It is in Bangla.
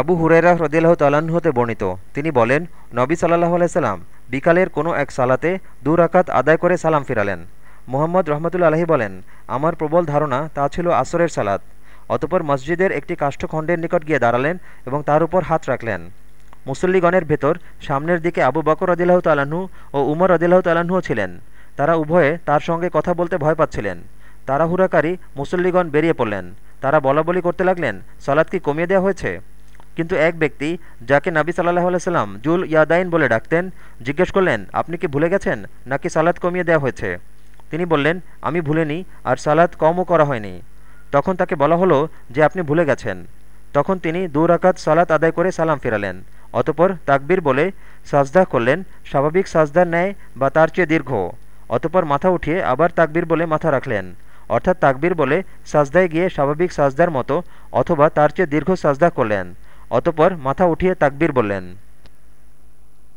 আবু হুরেরা হ্রদিল্লাহ তালাহ হতে বর্ণিত। তিনি বলেন, নবী সাল্লাহ আলাইসাল্লাম বিকালের কোনো এক সালাতে দু রাকাত আদায় করে সালাম ফিরালেন। মোহাম্মদ রহমতুল্লা আলহী বলেন, আমার প্রবল ধারণা তা ছিল আসরের সালাত। অতপর মসজিদের একটি কাষ্ঠখণ্ডের নিকট গিয়ে দাঁড়ালেন এবং তার উপর হাত রাখলেন। মুসল্লিগণের ভেতর সামনের দিকে আবু বকর রদিল্লাহ তালাহু ও উমর রদিল্লাহ তালাহুও ছিলেন। তারা উভয়ে তার সঙ্গে কথা বলতে ভয় পাচ্ছিলেন। তাড়াহুড়াকারী মুসল্লিগণ বেরিয়ে পড়লেন। তারা বলাবলি করতে লাগলেন সালাদ কি কমিয়ে দেওয়া হয়েছে? কিন্তু এক ব্যক্তি যাকে নাবি সাল্লাহ আলাইসাল্লাম জুল ইয়াদাইন বলে ডাকতেন, জিজ্ঞেস করলেন, আপনি কি ভুলে গেছেন? নাকি সালাদ কমিয়ে দেওয়া হয়েছে? তিনি বললেন, আমি ভুলেনি আর সালাদ কমও করা হয়নি। তখন তাকে বলা হলো যে, আপনি ভুলে গেছেন। তখন তিনি দু রাকাত সালাত আদায় করে সালাম ফেরালেন। অতপর তাকবীর বলে সাজদা করলেন, স্বাভাবিক সাজদার ন্যায় বা তার চেয়ে দীর্ঘ। অতপর মাথা উঠিয়ে আবার তাকবীর বলে মাথা রাখলেন। অর্থাৎ তাকবীর বলে সাজদায় গিয়ে স্বাভাবিক সাজদার মতো অথবা তার চেয়ে দীর্ঘ সাজদা করলেন। অতপর মাথা উঠিয়ে তাকবীর বললেন